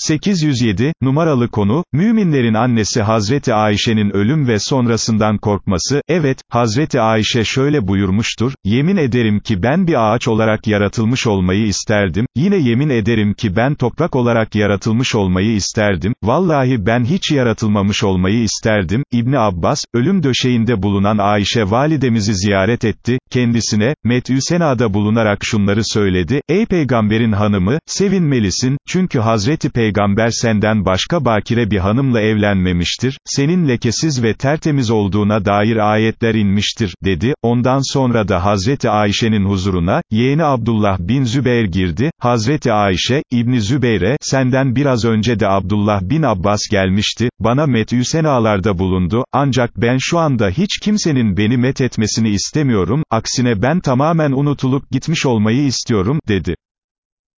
807, numaralı konu, müminlerin annesi Hazreti Ayşe'nin ölüm ve sonrasından korkması, evet, Hazreti Ayşe şöyle buyurmuştur, yemin ederim ki ben bir ağaç olarak yaratılmış olmayı isterdim, yine yemin ederim ki ben toprak olarak yaratılmış olmayı isterdim, vallahi ben hiç yaratılmamış olmayı isterdim, İbni Abbas, ölüm döşeğinde bulunan Ayşe validemizi ziyaret etti, kendisine, Met'ü bulunarak şunları söyledi, ey peygamberin hanımı, sevinmelisin, çünkü Hazreti Peygamber, peygamber senden başka bakire bir hanımla evlenmemiştir, senin lekesiz ve tertemiz olduğuna dair ayetler inmiştir, dedi, ondan sonra da Hazreti Ayşe'nin huzuruna, yeğeni Abdullah bin Zübeyir girdi, Hazreti Ayşe, İbni Zübeyre, senden biraz önce de Abdullah bin Abbas gelmişti, bana met'ü senalarda bulundu, ancak ben şu anda hiç kimsenin beni met etmesini istemiyorum, aksine ben tamamen unutulup gitmiş olmayı istiyorum, dedi.